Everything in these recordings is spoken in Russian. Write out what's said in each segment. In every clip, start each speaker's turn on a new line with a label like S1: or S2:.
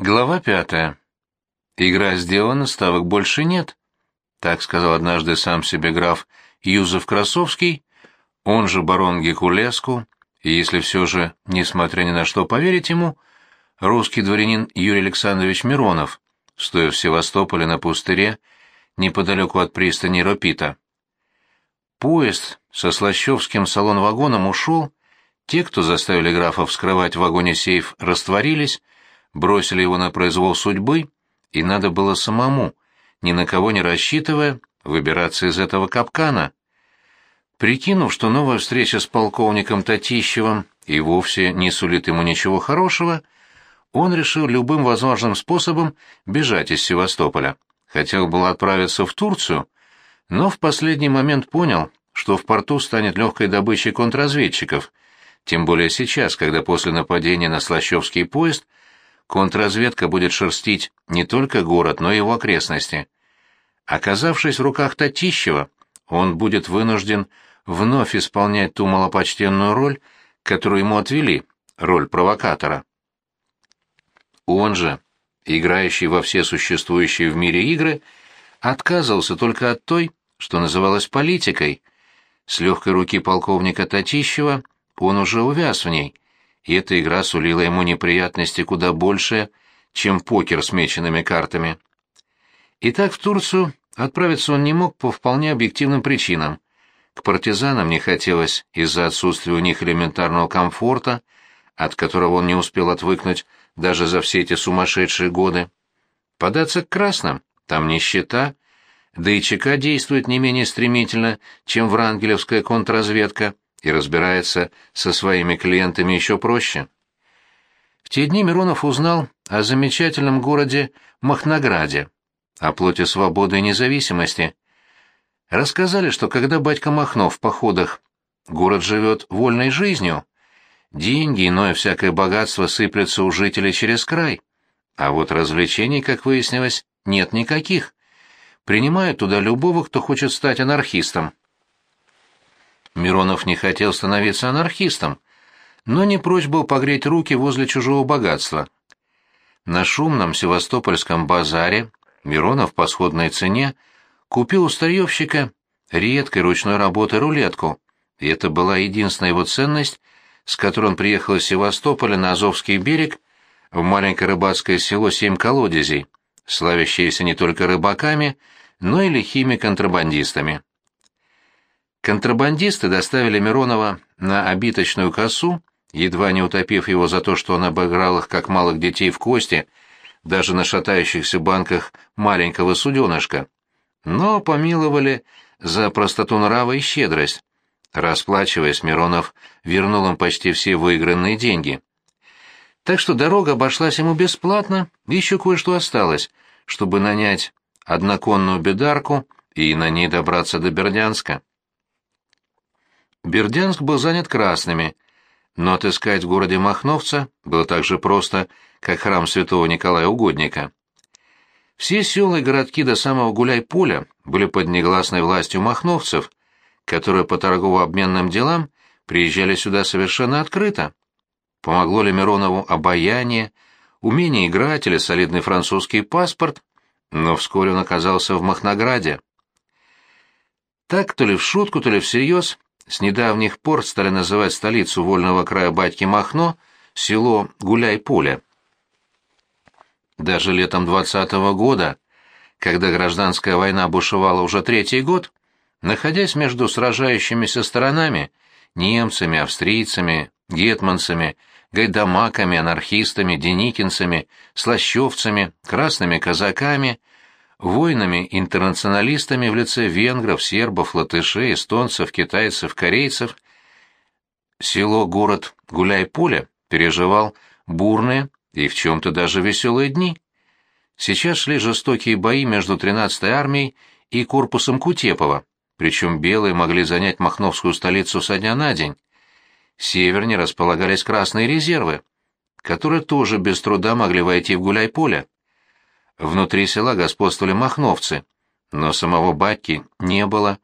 S1: Глава пятая. Игра сделана, ставок больше нет. Так сказал однажды сам себе граф Юзеф Красовский, он же барон Гекулеску, и если все же, несмотря ни на что поверить ему, русский дворянин Юрий Александрович Миронов, стоя в Севастополе на пустыре, неподалеку от пристани Ропита. Поезд со Слащевским салон-вагоном ушел, те, кто заставили графа вскрывать в вагоне сейф, растворились, бросили его на произвол судьбы, и надо было самому, ни на кого не рассчитывая, выбираться из этого капкана. Прикинув, что новая встреча с полковником Татищевым и вовсе не сулит ему ничего хорошего, он решил любым возможным способом бежать из Севастополя. Хотел было отправиться в Турцию, но в последний момент понял, что в порту станет легкой добычей контрразведчиков, тем более сейчас, когда после нападения на Слащевский поезд – контрразведка будет шерстить не только город, но и его окрестности. Оказавшись в руках Татищева, он будет вынужден вновь исполнять ту малопочтенную роль, которую ему отвели, роль провокатора. Он же, играющий во все существующие в мире игры, отказывался только от той, что называлось политикой. С легкой руки полковника Татищева он уже увяз в ней — и эта игра сулила ему неприятности куда больше, чем покер с меченными картами. Итак, в Турцию отправиться он не мог по вполне объективным причинам. К партизанам не хотелось из-за отсутствия у них элементарного комфорта, от которого он не успел отвыкнуть даже за все эти сумасшедшие годы. Податься к красным, там нищета, да и ЧК действует не менее стремительно, чем врангелевская контрразведка — и разбирается со своими клиентами еще проще. В те дни Миронов узнал о замечательном городе Махнограде, о плоти свободы и независимости. Рассказали, что когда батька Махно в походах город живет вольной жизнью, деньги иное всякое богатство сыплются у жителей через край, а вот развлечений, как выяснилось, нет никаких. Принимают туда любого, кто хочет стать анархистом. Миронов не хотел становиться анархистом, но не прочь был погреть руки возле чужого богатства. На шумном севастопольском базаре Миронов по сходной цене купил у старьевщика редкой ручной работы рулетку, и это была единственная его ценность, с которой он приехал из Севастополя на Азовский берег в маленькое рыбацкое село Семь Колодезей, славящееся не только рыбаками, но и лихими контрабандистами. Контрабандисты доставили Миронова на обиточную косу, едва не утопив его за то, что он обыграл их, как малых детей в кости, даже на шатающихся банках маленького суденышка. Но помиловали за простоту нрава и щедрость. Расплачиваясь, Миронов вернул им почти все выигранные деньги. Так что дорога обошлась ему бесплатно, еще кое-что осталось, чтобы нанять одноконную бедарку и на ней добраться до Бердянска. Бердянск был занят красными, но отыскать в городе Махновца было так же просто, как храм святого Николая Угодника. Все села и городки до самого Гуляй-Поля были под негласной властью махновцев, которые по торгово-обменным делам приезжали сюда совершенно открыто. Помогло ли Миронову обаяние, умение играть или солидный французский паспорт, но вскоре он оказался в Махнограде. Так, то ли в шутку, то ли всерьез, с недавних пор стали называть столицу вольного края батьки Махно село Гуляй-Поле. Даже летом двадцатого года, когда гражданская война бушевала уже третий год, находясь между сражающимися сторонами, немцами, австрийцами, гетманцами, гайдамаками, анархистами, деникинцами, слащевцами, красными казаками, воинами-интернационалистами в лице венгров, сербов, латышей, эстонцев, китайцев, корейцев. Село-город Гуляй-Поле переживал бурные и в чем-то даже веселые дни. Сейчас шли жестокие бои между 13-й армией и корпусом Кутепова, причем белые могли занять Махновскую столицу со дня на день. Севернее располагались красные резервы, которые тоже без труда могли войти в Гуляй-Поле. Внутри села господствовали махновцы, но самого батьки не было,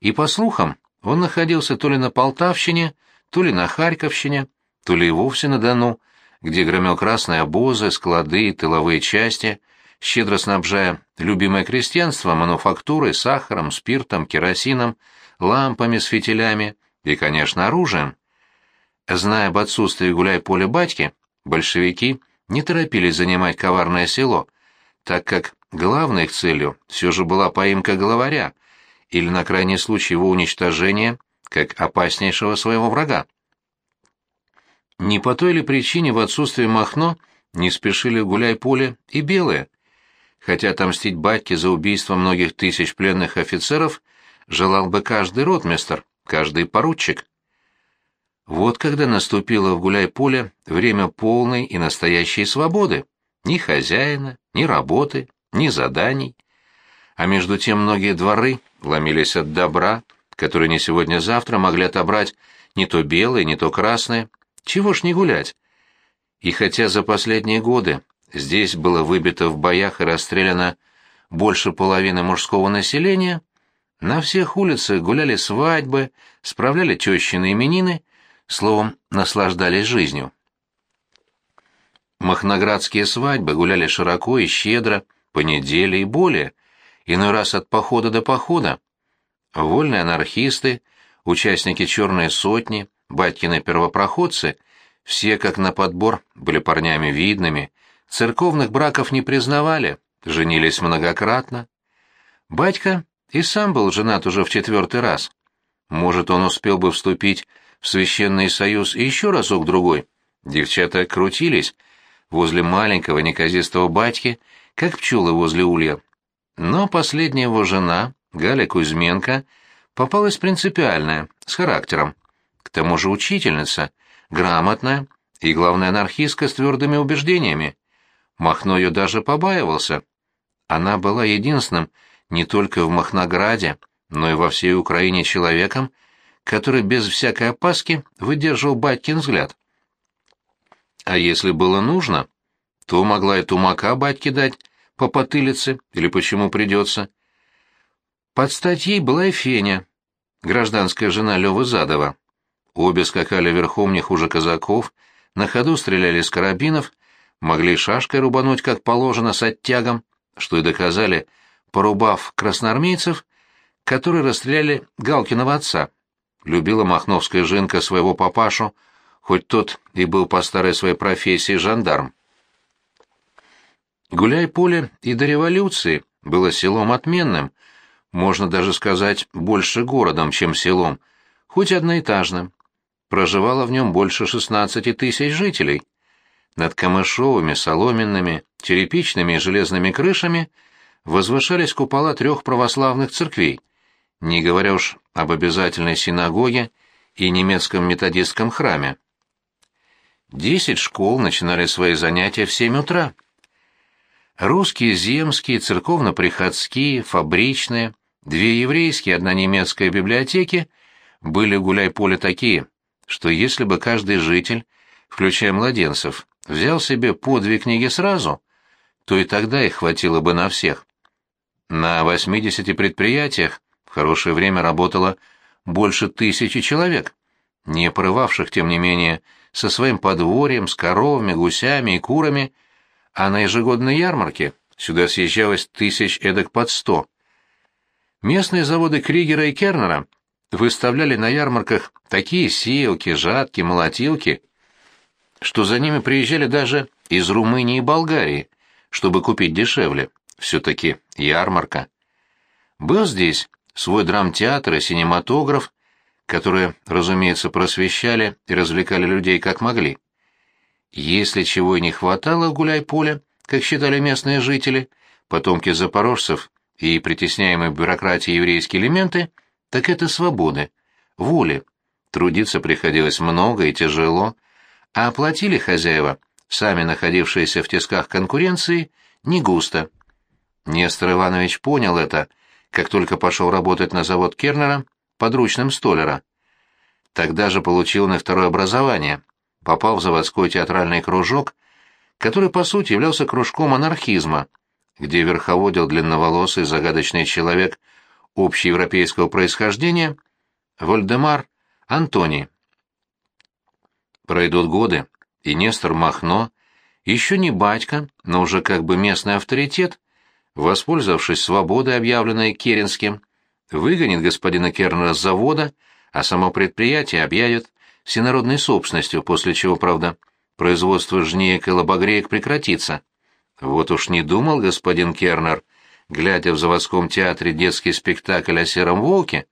S1: и, по слухам, он находился то ли на Полтавщине, то ли на Харьковщине, то ли и вовсе на Дону, где громел красные обозы, склады и тыловые части, щедро снабжая любимое крестьянство мануфактурой, сахаром, спиртом, керосином, лампами с фитилями и, конечно, оружием. Зная об отсутствии гуляй-поля батьки, большевики не торопились занимать коварное село, так как главной их целью все же была поимка главаря, или, на крайний случай, его уничтожение, как опаснейшего своего врага. Не по той ли причине в отсутствие Махно не спешили гуляй-поле и белые, хотя отомстить батьке за убийство многих тысяч пленных офицеров желал бы каждый ротмистр, каждый поручик. Вот когда наступило в гуляй-поле время полной и настоящей свободы. Ни хозяина, ни работы, ни заданий. А между тем многие дворы ломились от добра, которые не сегодня-завтра могли отобрать не то белые, не то красные. Чего ж не гулять? И хотя за последние годы здесь было выбито в боях и расстреляно больше половины мужского населения, на всех улицах гуляли свадьбы, справляли тещины именины, словом, наслаждались жизнью. Махноградские свадьбы гуляли широко и щедро, по неделе и более, иной раз от похода до похода. Вольные анархисты, участники «Черной сотни», батькины первопроходцы, все как на подбор были парнями видными, церковных браков не признавали, женились многократно. Батька и сам был женат уже в четвертый раз. Может, он успел бы вступить в священный союз еще разок-другой. Девчата крутились возле маленького неказистого батьки, как пчелы возле улья. Но последняя его жена, Галя Кузьменко, попалась принципиальная, с характером. К тому же учительница, грамотная и, главное, анархистка с твердыми убеждениями. Махно ее даже побаивался. Она была единственным не только в Махнограде, но и во всей Украине человеком, который без всякой опаски выдерживал батькин взгляд. А если было нужно, то могла и тумака батьке дать по потылице или почему придется. Под стать ей была и Феня, гражданская жена Лёвы Задова. Обе скакали верхом не хуже казаков, на ходу стреляли из карабинов, могли шашкой рубануть, как положено, с оттягом, что и доказали, порубав красноармейцев, которые расстреляли Галкиного отца. Любила махновская жинка своего папашу, хоть тот и был по старой своей профессии жандарм. Гуляй-поле и до революции было селом отменным, можно даже сказать, больше городом, чем селом, хоть одноэтажным. Проживало в нем больше 16 тысяч жителей. Над камышовыми, соломенными, черепичными и железными крышами возвышались купола трех православных церквей, не говоря уж об обязательной синагоге и немецком методистском храме. Десять школ начинали свои занятия в семь утра. Русские, земские, церковно-приходские, фабричные, две еврейские, одна немецкая библиотеки были гуляй-поле такие, что если бы каждый житель, включая младенцев, взял себе по две книги сразу, то и тогда их хватило бы на всех. На 80 предприятиях в хорошее время работало больше тысячи человек, не порывавших, тем не менее, со своим подворьем, с коровами, гусями и курами, а на ежегодной ярмарке сюда съезжалось тысяч эдак под сто. Местные заводы Кригера и Кернера выставляли на ярмарках такие сеялки, жатки, молотилки, что за ними приезжали даже из Румынии и Болгарии, чтобы купить дешевле. Все-таки ярмарка. Был здесь свой драмтеатр и синематограф, которые, разумеется, просвещали и развлекали людей как могли. Если чего и не хватало в гуляй-поле, как считали местные жители, потомки запорожцев и притесняемые бюрократией еврейские элементы, так это свободы, воли. Трудиться приходилось много и тяжело, а оплатили хозяева, сами находившиеся в тисках конкуренции, не густо. Нестор Иванович понял это, как только пошел работать на завод Кернера подручным столера. Тогда же получил на второе образование, попал в заводской театральный кружок, который по сути являлся кружком анархизма, где верховодил длинноволосый загадочный человек общеевропейского происхождения Вольдемар Антоний. Пройдут годы, и Нестор Махно, еще не батька, но уже как бы местный авторитет, воспользовавшись свободой, объявленной Керенским, выгонит господина Кернера с завода, а само предприятие объявит всенародной собственностью, после чего, правда, производство жнеек и лобогреек прекратится. Вот уж не думал господин Кернер, глядя в заводском театре детский спектакль о сером волке,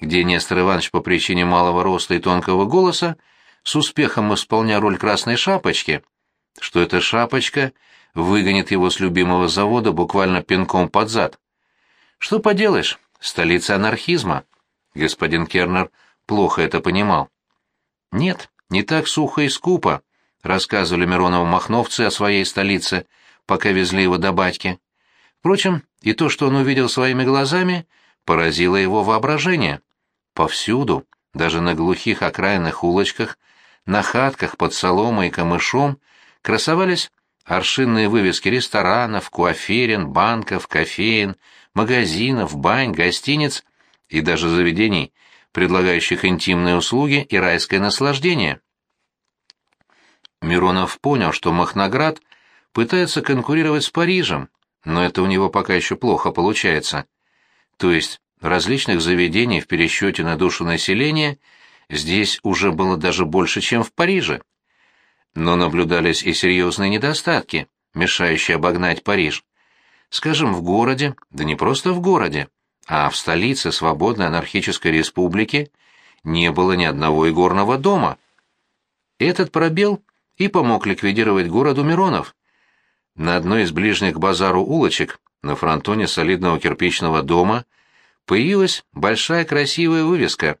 S1: где Нестор Иванович по причине малого роста и тонкого голоса с успехом исполняя роль красной шапочки, что эта шапочка выгонит его с любимого завода буквально пинком под зад. Что поделаешь, столица анархизма. Господин Кернер плохо это понимал. Нет, не так сухо и скупо, рассказывали Миронову махновцы о своей столице, пока везли его до батьки. Впрочем, и то, что он увидел своими глазами, поразило его воображение. Повсюду, даже на глухих окраинных улочках, на хатках под соломой и камышом, красовались аршинные вывески ресторанов, куаферин, банков, кофеин, магазинов, бань, гостиниц и даже заведений, предлагающих интимные услуги и райское наслаждение. Миронов понял, что Махноград пытается конкурировать с Парижем, но это у него пока еще плохо получается. То есть различных заведений в пересчете на душу населения здесь уже было даже больше, чем в Париже. Но наблюдались и серьезные недостатки, мешающие обогнать Париж. Скажем, в городе, да не просто в городе, а в столице свободной анархической республики не было ни одного игорного дома. Этот пробел и помог ликвидировать городу Миронов. На одной из ближних к базару улочек, на фронтоне солидного кирпичного дома, появилась большая красивая вывеска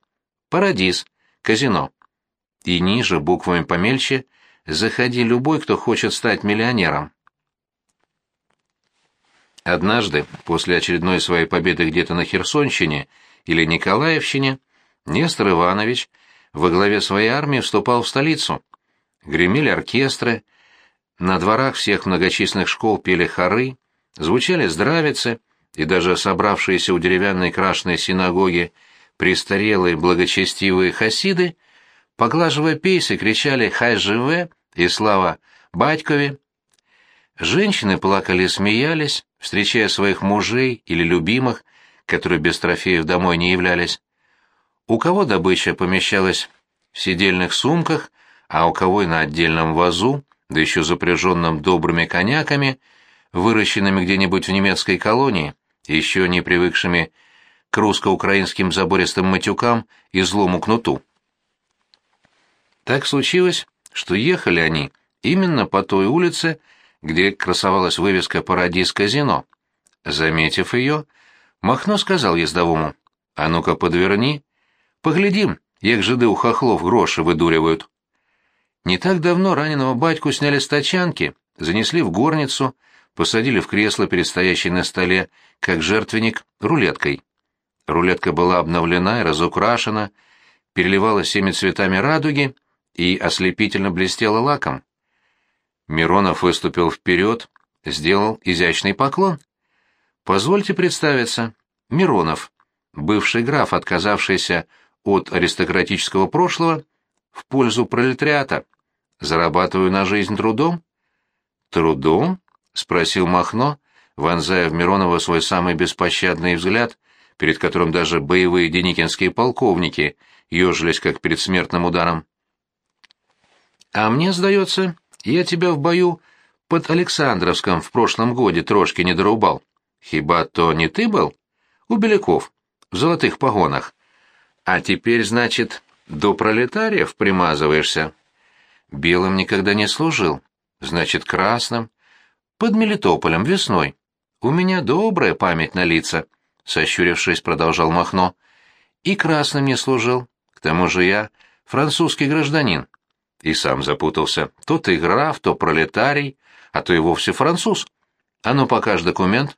S1: «Парадис», казино. И ниже, буквами помельче, «Заходи любой, кто хочет стать миллионером». Однажды, после очередной своей победы где-то на Херсонщине или Николаевщине, Нестор Иванович во главе своей армии вступал в столицу. Гремели оркестры, на дворах всех многочисленных школ пели хоры, звучали здравицы, и даже собравшиеся у деревянной крашенной синагоги престарелые благочестивые хасиды, поглаживая пейсы, кричали «Хай живе!» и «Слава Батькове!». Женщины плакали и смеялись, встречая своих мужей или любимых, которые без трофеев домой не являлись. У кого добыча помещалась в сидельных сумках, а у кого и на отдельном вазу, да еще запряженном добрыми коняками, выращенными где-нибудь в немецкой колонии, еще не привыкшими к русско-украинским забористым матюкам и злому кнуту. Так случилось, что ехали они именно по той улице, где красовалась вывеска «Парадис казино». Заметив ее, Махно сказал ездовому, «А ну-ка подверни, поглядим, як жиды у хохлов гроши выдуривают». Не так давно раненого батьку сняли с тачанки, занесли в горницу, посадили в кресло перед стоящей на столе, как жертвенник, рулеткой. Рулетка была обновлена и разукрашена, переливалась всеми цветами радуги и ослепительно блестела лаком. Миронов выступил вперед, сделал изящный поклон. «Позвольте представиться. Миронов, бывший граф, отказавшийся от аристократического прошлого в пользу пролетариата. Зарабатываю на жизнь трудом?» «Трудом?» — спросил Махно, вонзая в Миронова свой самый беспощадный взгляд, перед которым даже боевые деникинские полковники ежились как перед смертным ударом. «А мне, сдается, я тебя в бою под Александровском в прошлом годе трошки не дорубал. Хиба то не ты был? У Беляков, в золотых погонах. А теперь, значит, до пролетариев примазываешься?» Белым никогда не служил, значит, красным. Под Мелитополем весной. У меня добрая память на лица, сощурившись, продолжал Махно. И красным не служил. К тому же я французский гражданин. И сам запутался. То ты граф, то пролетарий, а то и вовсе француз. А ну покажи документ.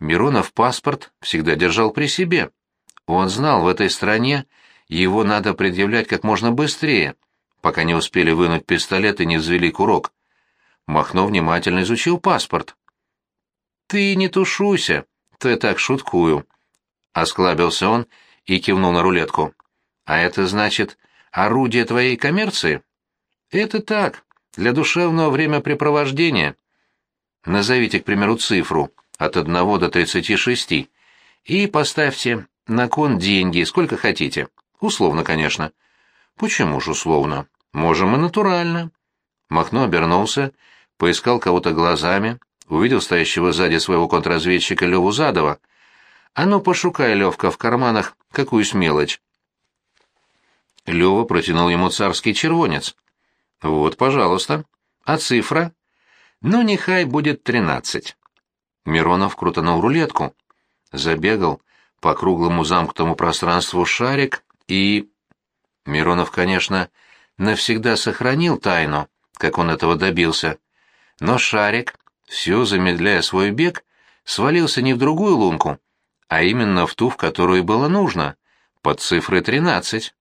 S1: Миронов паспорт всегда держал при себе. Он знал, в этой стране его надо предъявлять как можно быстрее, пока не успели вынуть пистолет и не взвели курок. Махно внимательно изучил паспорт. «Ты не тушуйся, ты так шуткую», — осклабился он и кивнул на рулетку. «А это значит орудие твоей коммерции?» Это так, для душевного времяпрепровождения. Назовите, к примеру, цифру от 1 до 36 и поставьте на кон деньги, сколько хотите. Условно, конечно. Почему же условно? Можем и натурально. Махно обернулся, поискал кого-то глазами, увидел стоящего сзади своего контрразведчика Леву Задова. «А ну, пошукай, Левка, в карманах какую-с мелочь». Лева протянул ему царский червонец. «Вот, пожалуйста. А цифра?» «Ну, нехай будет тринадцать». Миронов крутанул рулетку. Забегал по круглому замкнутому пространству шарик и... Миронов, конечно, навсегда сохранил тайну, как он этого добился. Но шарик, все замедляя свой бег, свалился не в другую лунку, а именно в ту, в которую было нужно, под цифрой тринадцать.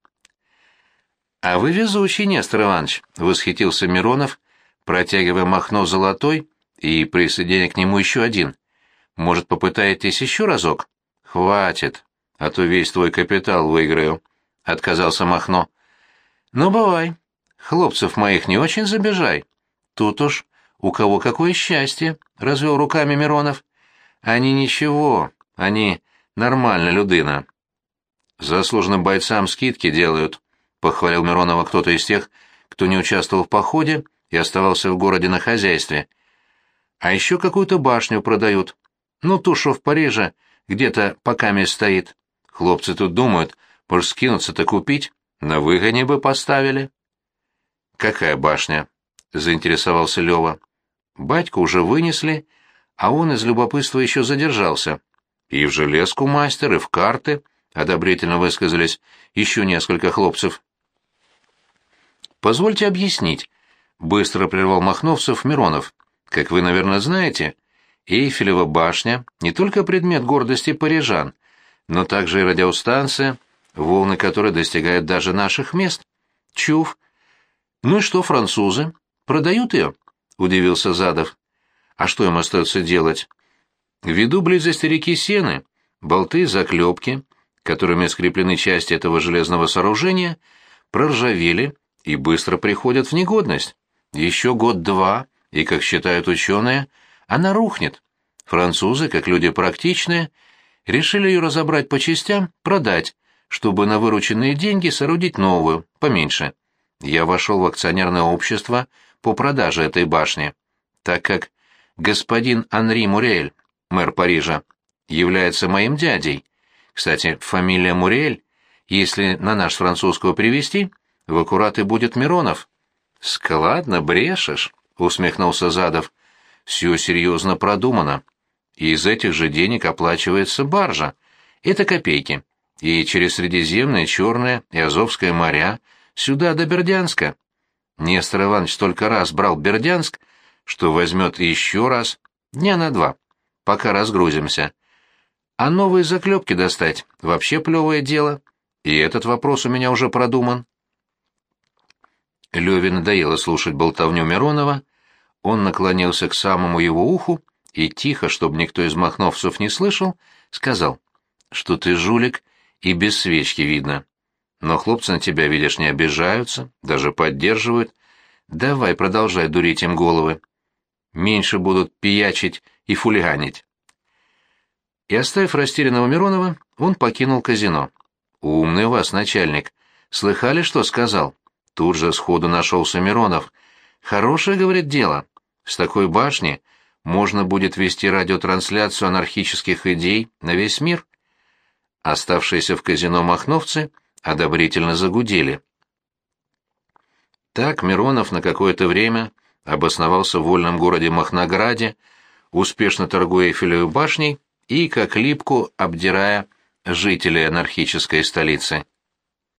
S1: «А вы везучий, Нестор Иванович», — восхитился Миронов, протягивая махно золотой и присоединяя к нему еще один. «Может, попытаетесь еще разок?» «Хватит, а то весь твой капитал выиграю», — отказался Махно. «Ну, бывай. Хлопцев моих не очень забежай. Тут уж у кого какое счастье», — развел руками Миронов. «Они ничего, они нормально, Людына. Заслуженным бойцам скидки делают», — похвалил Миронова кто-то из тех, кто не участвовал в походе и оставался в городе на хозяйстве. «А еще какую-то башню продают. Ну, ту, что в Париже, где-то пока мест стоит. Хлопцы тут думают, может, скинуться-то купить, на выгоне бы поставили». «Какая башня?» — заинтересовался Лева. Батьку уже вынесли, а он из любопытства еще задержался. И в железку мастер, и в карты, — одобрительно высказались еще несколько хлопцев. «Позвольте объяснить», — быстро прервал Махновцев Миронов. «Как вы, наверное, знаете, Эйфелева башня — не только предмет гордости парижан, но также и радиостанция, волны которой достигают даже наших мест. Чув. Ну и что французы? Продают ее?» — удивился Задов. «А что им остается делать?» «Ввиду близости реки Сены, болты, заклепки, которыми скреплены части этого железного сооружения, проржавели и быстро приходят в негодность. Еще год-два, и, как считают ученые, она рухнет. Французы, как люди практичные, решили ее разобрать по частям, продать, чтобы на вырученные деньги соорудить новую, поменьше. Я вошел в акционерное общество по продаже этой башни, так как господин Анри Мурель, мэр Парижа, является моим дядей. Кстати, фамилия Мурель, если на наш французского перевести, в аккурат будет Миронов. «Складно брешешь», — усмехнулся Задов. «Все серьезно продумано. И из этих же денег оплачивается баржа. Это копейки. И через Средиземное, Черное и Азовское моря сюда до Бердянска. Нестор Иванович столько раз брал Бердянск, что возьмет еще раз, дня на два, пока разгрузимся. А новые заклепки достать — вообще плевое дело. И этот вопрос у меня уже продуман. Леве надоело слушать болтовню Миронова. Он наклонился к самому его уху и тихо, чтобы никто из махновцев не слышал, сказал, что ты жулик и без свечки видно. Но хлопцы на тебя, видишь, не обижаются, даже поддерживают. Давай, продолжай дурить им головы. Меньше будут пиячить и фулиганить. И оставив растерянного Миронова, он покинул казино. «Умный у вас начальник. Слыхали, что сказал?» Тут же сходу нашелся Миронов. «Хорошее, — говорит, — дело. С такой башни можно будет вести радиотрансляцию анархических идей на весь мир». Оставшиеся в казино махновцы одобрительно загудели. Так Миронов на какое-то время обосновался в вольном городе Махнограде, успешно торгуя Эйфелевой башней и, как липку, обдирая жителей анархической столицы.